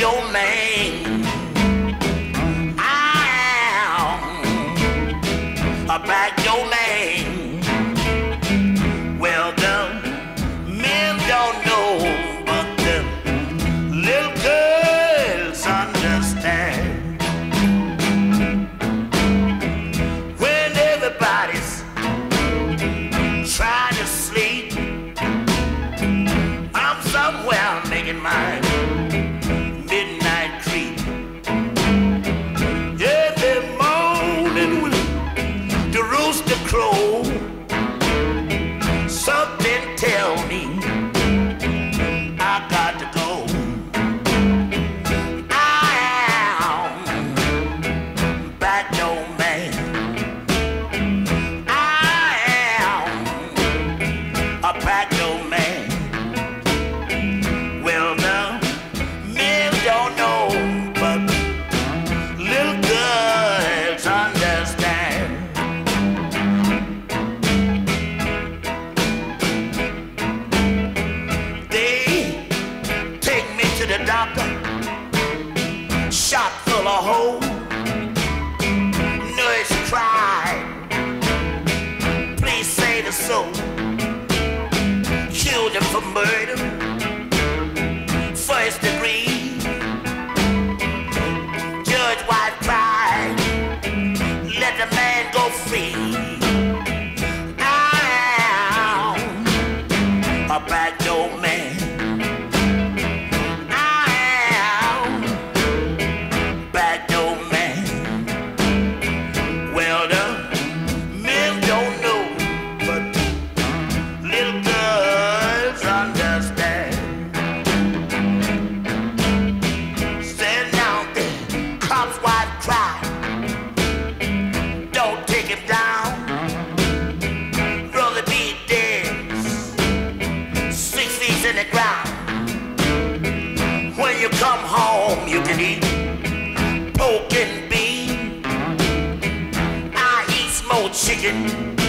your name, I'm about your. Well, men don't know, but little girls understand. When everybody's trying to sleep, I'm somewhere making mine. like man. I am a bad man. Well, the men don't know, but little girls understand. They take me to the doctor, full of holes. up for murder, first degree. Judge White cried, let the man go free. you come home, you can eat pork and bean. I eat smoked chicken.